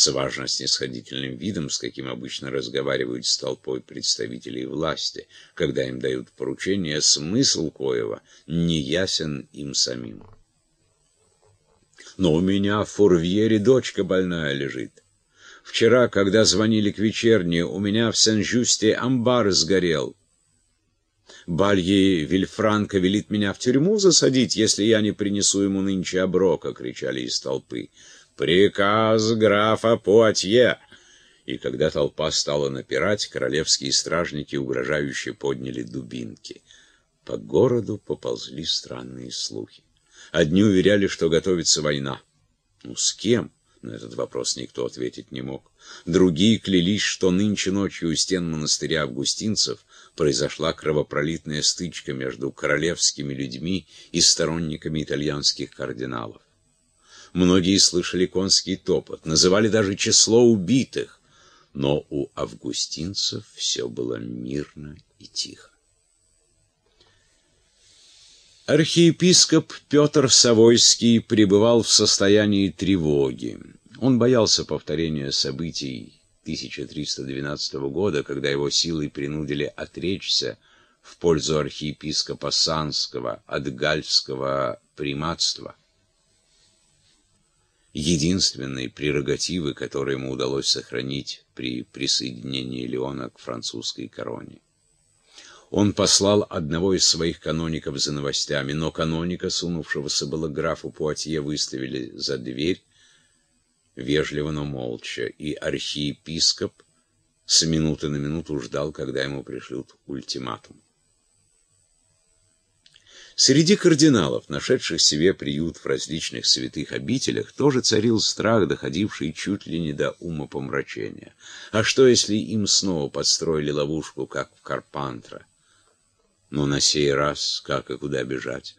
с важно-снисходительным видом, с каким обычно разговаривают с толпой представителей власти, когда им дают поручение, смысл коего не ясен им самим. Но у меня в Фурвьере дочка больная лежит. Вчера, когда звонили к вечерне, у меня в Сен-Жюсте амбар сгорел. Балье Вильфранко велит меня в тюрьму засадить, если я не принесу ему нынче оброка, — кричали из толпы. «Приказ графа Пуатье!» И когда толпа стала напирать, королевские стражники угрожающе подняли дубинки. По городу поползли странные слухи. Одни уверяли, что готовится война. Ну, с кем? На этот вопрос никто ответить не мог. Другие клялись, что нынче ночью у стен монастыря августинцев произошла кровопролитная стычка между королевскими людьми и сторонниками итальянских кардиналов. Многие слышали конский топот, называли даже число убитых, но у августинцев все было мирно и тихо. Архиепископ Петр Савойский пребывал в состоянии тревоги. Он боялся повторения событий 1312 года, когда его силой принудили отречься в пользу архиепископа Санского от гальского приматства единственной прерогативы, которую ему удалось сохранить при присоединении Леона к французской короне. Он послал одного из своих каноников за новостями, но каноника, сунувшегося было графу Пуатье, выставили за дверь, вежливо, но молча, и архиепископ с минуты на минуту ждал, когда ему пришлют ультиматум. Среди кардиналов, нашедших себе приют в различных святых обителях, тоже царил страх, доходивший чуть ли не до умопомрачения. А что, если им снова подстроили ловушку, как в Карпантра? Но на сей раз как и куда бежать?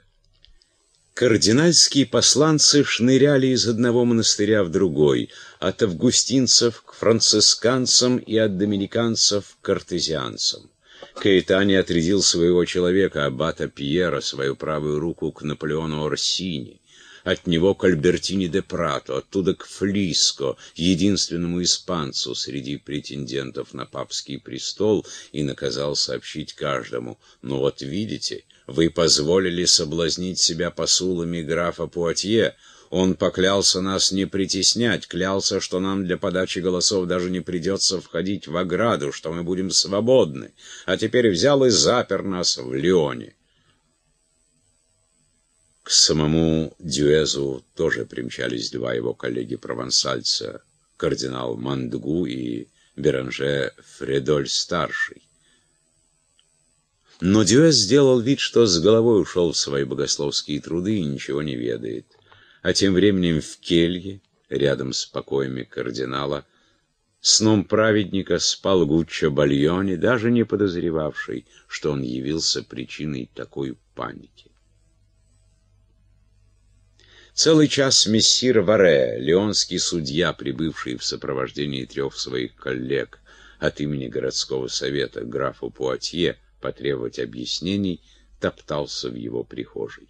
Кардинальские посланцы шныряли из одного монастыря в другой, от августинцев к францисканцам и от доминиканцев к картезианцам. Каэтани отрядил своего человека, аббата Пьера, свою правую руку к Наполеону Орсини, от него к Альбертине де Прато, оттуда к Флиско, единственному испанцу среди претендентов на папский престол, и наказал сообщить каждому, «Ну вот видите, вы позволили соблазнить себя посулами графа Пуатье, он поклялся нас не притеснять, клялся, что нам для подачи голосов даже не придется входить в ограду, что мы будем свободны, а теперь взял и запер нас в Лионе. К самому Дюэзу тоже примчались два его коллеги-провансальца, кардинал Мандгу и Беранже Фредоль-старший. Но Дюэз сделал вид, что с головой ушел в свои богословские труды и ничего не ведает. А тем временем в келье, рядом с покоями кардинала, сном праведника спал Гуччо Бальони, даже не подозревавший, что он явился причиной такой паники. Целый час мессир Варе, леонский судья, прибывший в сопровождении трех своих коллег от имени городского совета графу Пуатье потребовать объяснений, топтался в его прихожей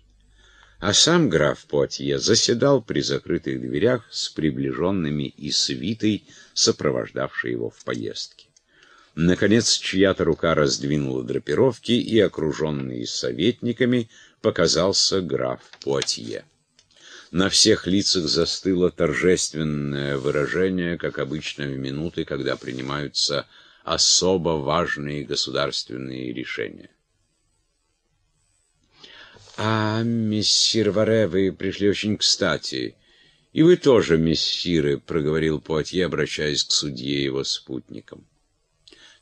а сам граф Пуатье заседал при закрытых дверях с приближенными и свитой, сопровождавшей его в поездке. Наконец, чья-то рука раздвинула драпировки, и, окруженный советниками, показался граф Пуатье. На всех лицах застыло торжественное выражение, как обычно в минуты, когда принимаются особо важные государственные решения. «А, мессир Варе, вы пришли очень кстати. И вы тоже, мессиры», — проговорил Пуатье, обращаясь к судье и его спутникам.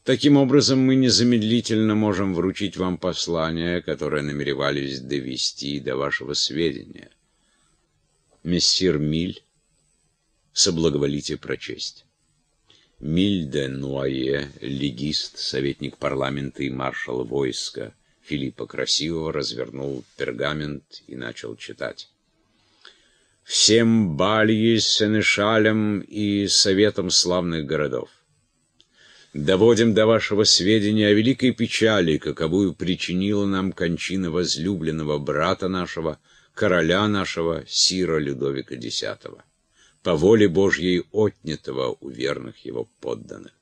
«Таким образом, мы незамедлительно можем вручить вам послание, которое намеревались довести до вашего сведения. Мессир Миль, соблаговолите прочесть». Миль де Нуае, легист, советник парламента и маршал войска, Филиппа Красивого развернул пергамент и начал читать. «Всем Бальи, Сенешалям и Советам славных городов! Доводим до вашего сведения о великой печали, каковую причинила нам кончина возлюбленного брата нашего, короля нашего, Сира Людовика X. по воле Божьей отнятого у верных его подданных.